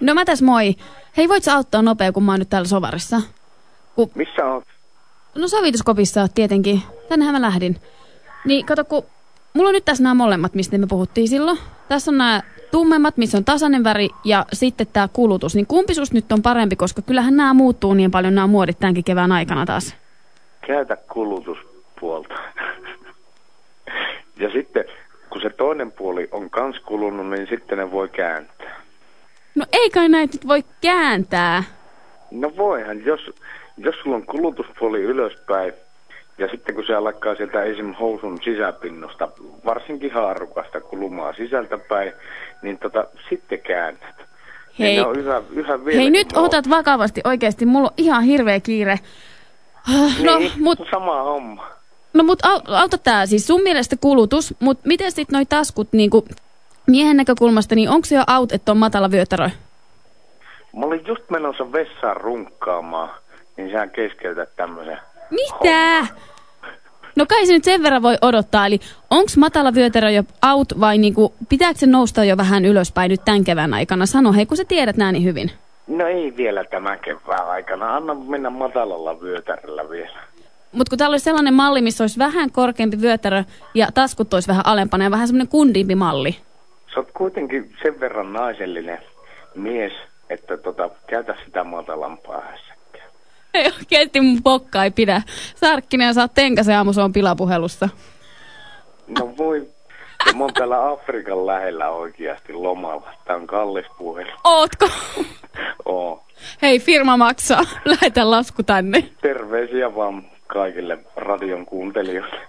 No mä tässä moi. Hei, voit sä auttaa nopea, kun mä oon nyt täällä sovarissa? Ku... Missä oot? No sovituskopissa oot tietenkin. Tännehän mä lähdin. Niin kato, kun mulla on nyt tässä nämä molemmat, mistä me puhuttiin silloin. Tässä on nämä tummemmat, missä on tasainen väri ja sitten tämä kulutus. Niin kumpi susta nyt on parempi, koska kyllähän nämä muuttuu niin paljon nämä muodit tämänkin kevään aikana taas. Käytä kulutuspuolta. ja sitten, kun se toinen puoli on kans kulunut, niin sitten ne voi kääntää. No ei kai näitä nyt voi kääntää. No voihan, jos, jos sulla on kulutuspuoli ylöspäin, ja sitten kun se alkaa sieltä esim. housun sisäpinnosta, varsinkin haarukasta kulumaan sisältäpäin, niin tota, sitten käännät. Hei, Niin on yhä, yhä hei nyt otat vakavasti oikeasti. Mulla on ihan hirveä kiire. No, niin, mut, sama homma. no mut au, auta tää siis sun mielestä kulutus, mut miten sit noi taskut niinku miehen näkökulmasta, niin onko se jo out, että on matala vyötärö? Mä olin just menossa vessaan runkkaamaan, niin sä keskeytät tämmöisen. Mitä? No kai se nyt sen verran voi odottaa, eli onko matala vyötärö jo out vai niinku, pitääkö se nousta jo vähän ylöspäin nyt tämän kevään aikana? Sano hei, kun sä tiedät nää niin hyvin. No ei vielä tämän kevään aikana. Anna mennä matalalla vyötäröllä vielä. Mutta kun täällä olisi sellainen malli, missä olisi vähän korkeampi vyötärö ja taskut olisi vähän alempana ja vähän semmoinen kundimpi malli. Sä oot kuitenkin sen verran naisellinen mies, että tota, käytä sitä matalampaa hässäkkää. Ei oikeesti mun pokka ei pidä. Sarkkinen ja saat tenkäsen aamu, se on pilapuhelussa. No voi. Ja mä oon täällä Afrikan lähellä oikeasti lomalla. Tää on kallis puhelu. Ootko? Oo. Hei, firma maksaa. Lähetä lasku tänne. Terveisiä vaan kaikille radion kuuntelijoille.